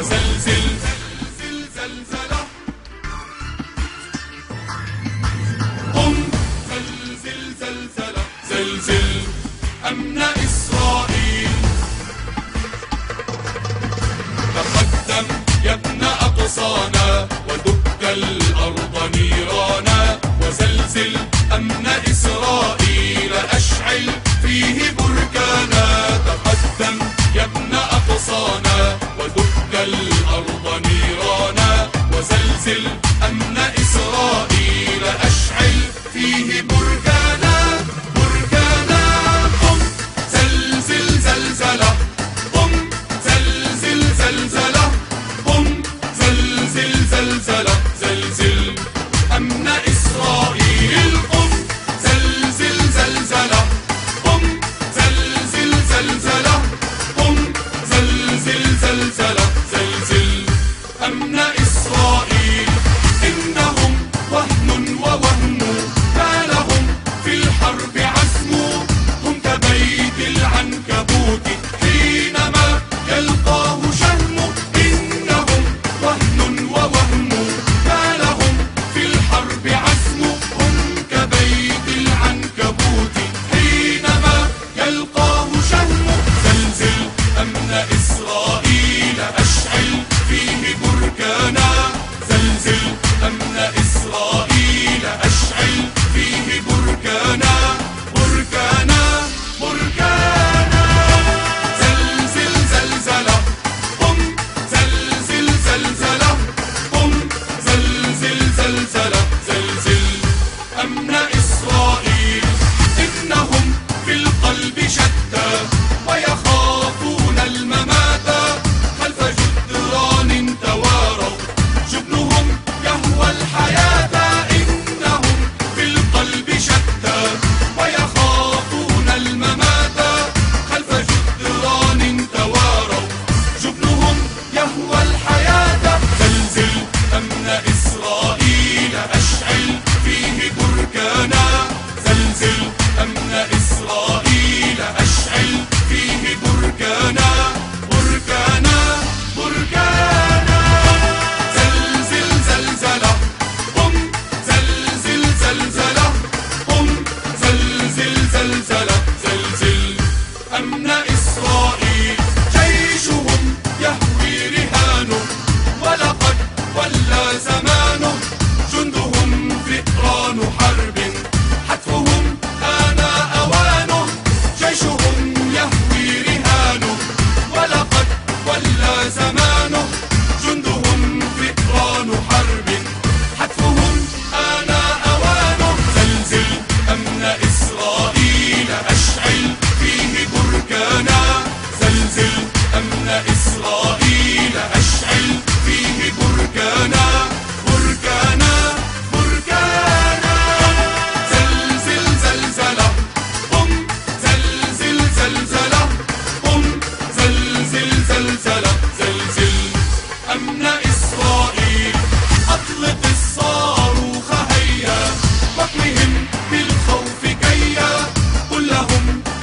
وزلزل. زلزل زلزلة قم زلزل. زلزل. أمن إسرائيل. Andalucía.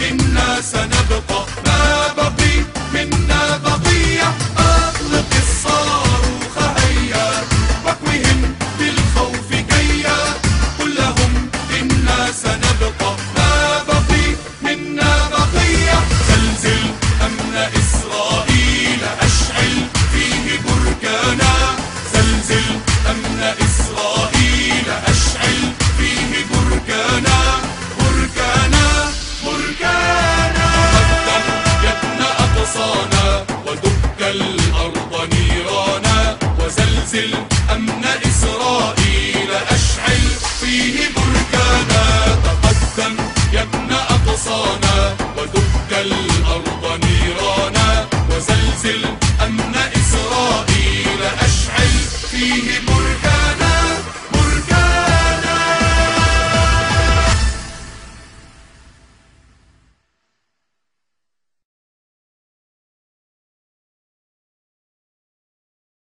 الناس نبقى ابن إسرائيل أشعل فيه بركانا تقدم يا ابن أقصانا ودك الأرض